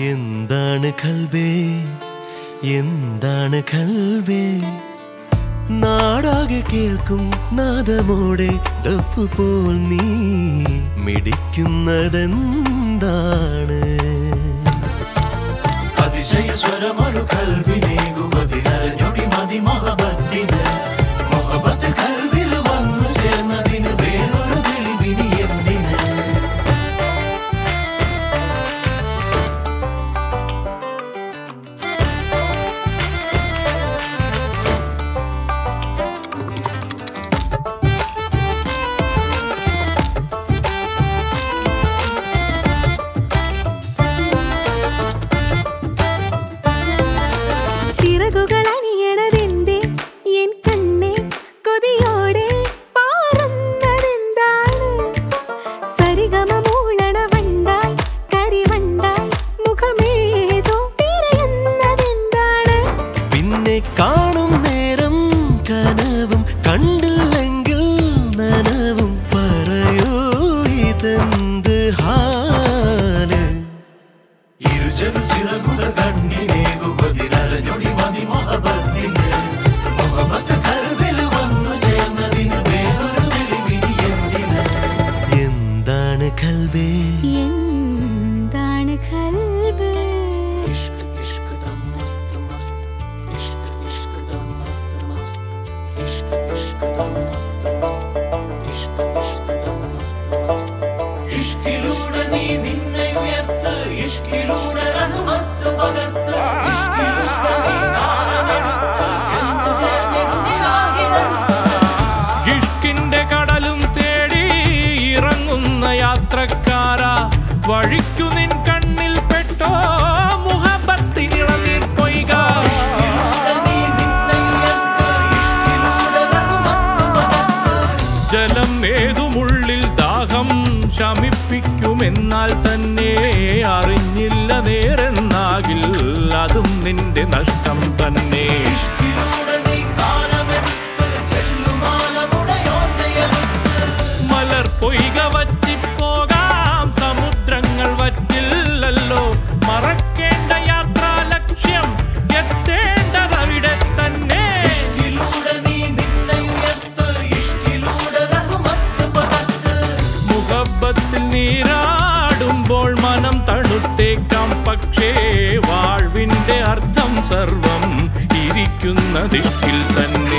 എന്താണ് കൽവേ? എന്താണ് കൽവേ? നാടാകെ കേൾക്കും നാദമോടെ ദഫ് പോൽ നീ മിടിക്കുന്നതെന്താണ്? അതിശയ സ്വരമൊരു ചിറകുകൾ അണിയണതെന്തേ? എൻ കണ്ണേ കൊതിയോടെ പാറുന്നതെന്താണ്? സരിഗമ മൂളണ വണ്ടായി കരിവണ്ടായി മുഖമേതോ തിരയുന്നതെന്താണ്? പിന്നെ കാണും നേരം കനവും കണ്ടില്ലെങ്കിൽ നനവും പറയൂ ഇതെന്ത് ഹാൽ? ഇരുചെറു ചിറകുകൾ കണ്ണിനേകുമതിനരഞ്ഞൊടി എന്താണ് വഴിക്കു നിൻ കണ്ണിൽ പെട്ടോ ജലം ദാഹം ശമിപ്പിക്കുമെന്നാൽ തന്നെ അറിഞ്ഞില്ല നേരെന്നാകിൽ അതും നിന്റെ നഷ്ടം തന്നെ. നീരാടുമ്പോൾ മനം തണുത്തേക്കാം. പക്ഷേ വാഴ്വിന്റെ അർത്ഥം സർവം ഇരിക്കുന്ന ദിക്കിൽ തന്നെ